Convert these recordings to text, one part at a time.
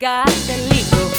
got the legal.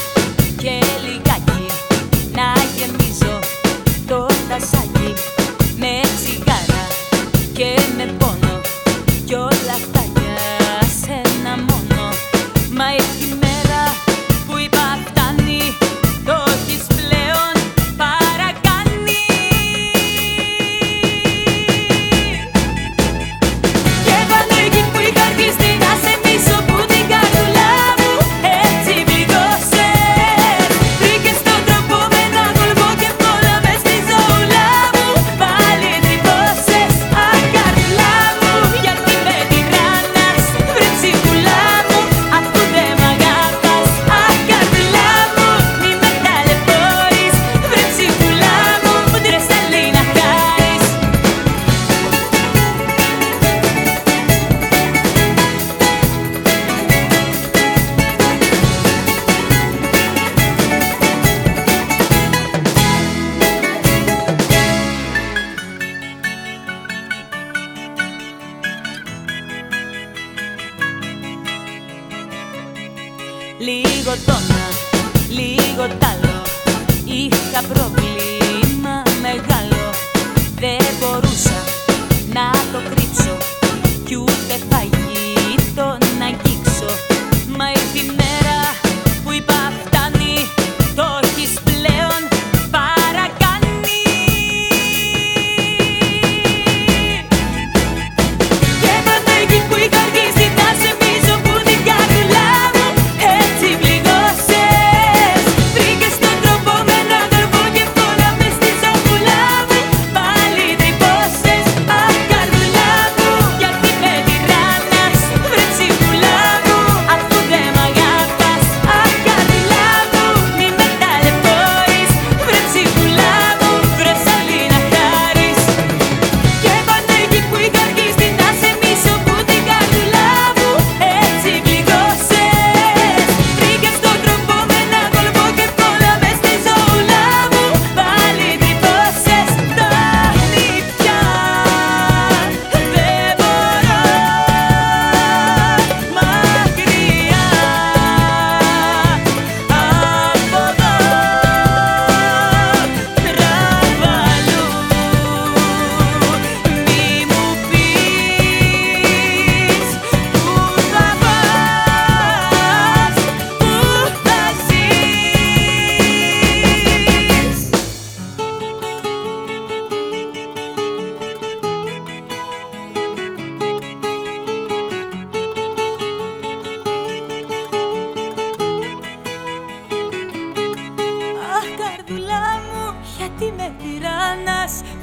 λίγο τόνα, λίγο τάλο, είχα πρόβλημα.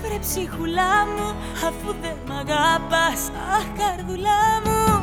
Βρε ψυχουλά μου αφού δεν μ' αγαπάς. Αχ καρδουλά μου.